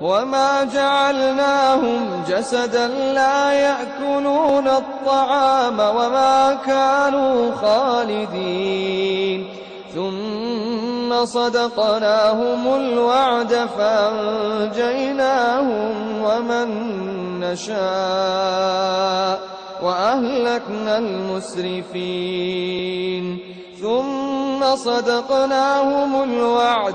وما جعلناهم جسدا لا يأكلون الطعام وما كانوا خالدين. ثم صدقناهم الوعد فأنجيناهم ومن نشاء وأهلكنا المسرفين. ثم صدقناهم الوعد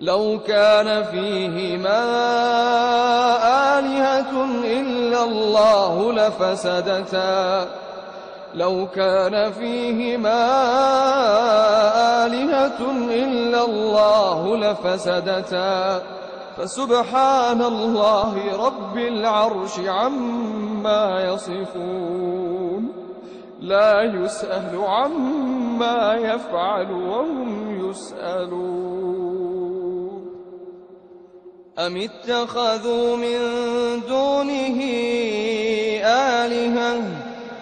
لو كان فيهما آلهة إلا الله لفسدتا. لو كان فيهما آلهة إلا الله لفسدتا. فسبحان الله رب العرش عما يصفون. لا يسأل عما يفعل وهم يسألون. أم اتخذوا من دونه آلهة؟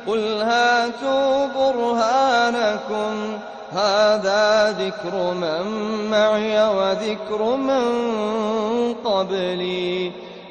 قل هاتوا برهانكم. هذا ذكر من معي وذكر من قبلي.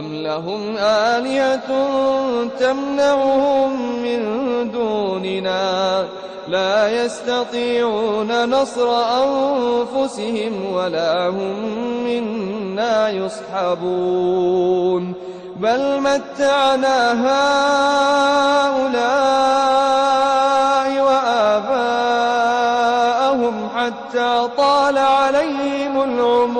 أم لهم آلهة تمنعهم من دوننا لا يستطيعون نصر أنفسهم ولا هم منا يصحبون بل متعنا هؤلاء وآباءهم حتى طال عليهم العمر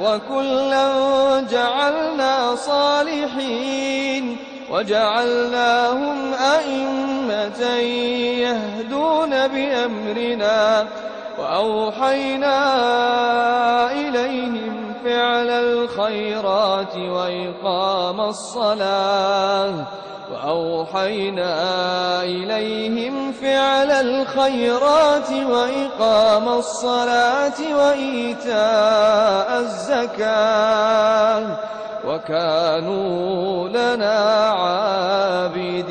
وكلا جعلنا صالحين وجعلناهم أئمة يهدون بأمرنا وأوحينا إليهم فعل الخيرات وإقام الصلاة وأوحينا إليهم فعل الخيرات وإقام الصلاة وإيتاء الزكاة وكانوا لنا عابدين.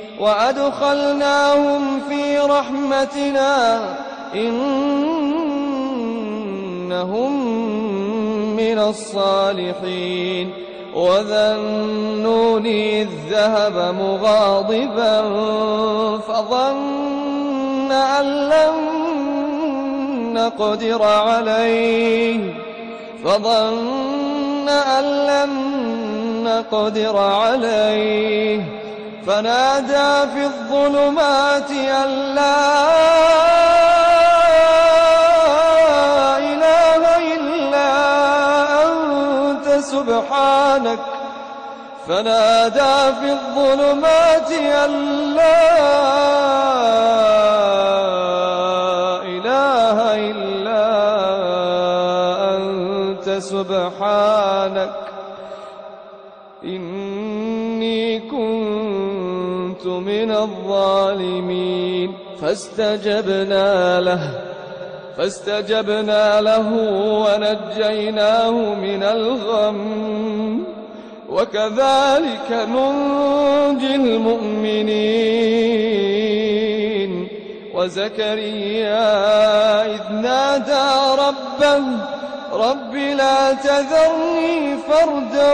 وأدخلناهم في رحمتنا إنهم من الصالحين. وذا النون إذ ذهب مغاضبا فظن أن لن نقدر عليه. فظن أن لن نقدر عليه. فنادى في الظلمات أن لا إله إلا أنت سبحانك. فنادى في الظلمات أن لا إله إلا أنت سبحانك. إني كنت من الظالمين. فاستجبنا له فاستجبنا له ونجيناه من الغم. وكذلك ننجي المؤمنين. وزكريا إذ نادى ربه رب لا تذرني فردا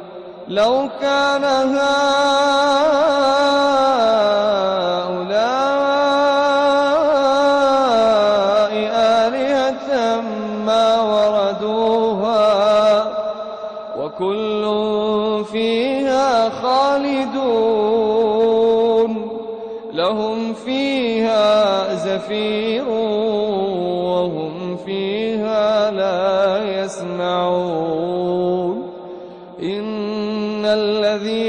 لو كان هؤلاء آلهة ما وردوها وكل فيها خالدون لهم فيها زفير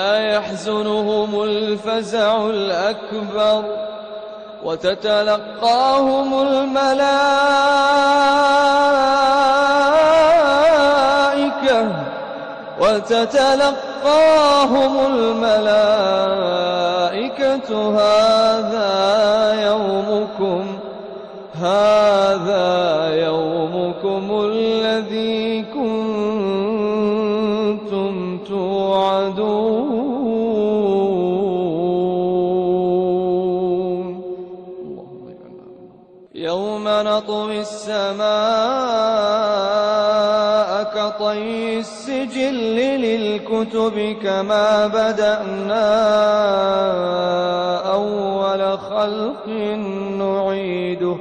لا يحزنهم الفزع الأكبر وتتلقاهم الملائكة وتتلقاهم الملائكة. هذا يومكم هذا يومكم للكتب كما بدأنا أول خلق نعيده.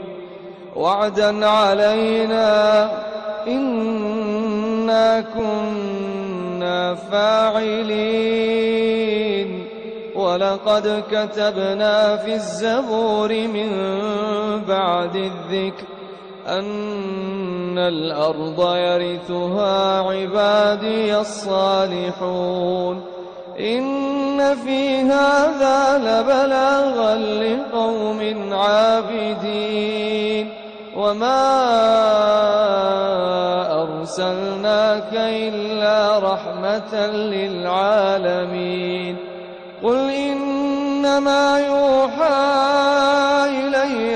وعدا علينا إنا كنا فاعلين. ولقد كتبنا في الزبور من بعد الذكر. أن الأرض يرثها عبادي الصالحون. إن في هذا لبلاغا لقوم عابدين. وما أرسلناك إلا رحمة للعالمين. قل إنما يوحى إلي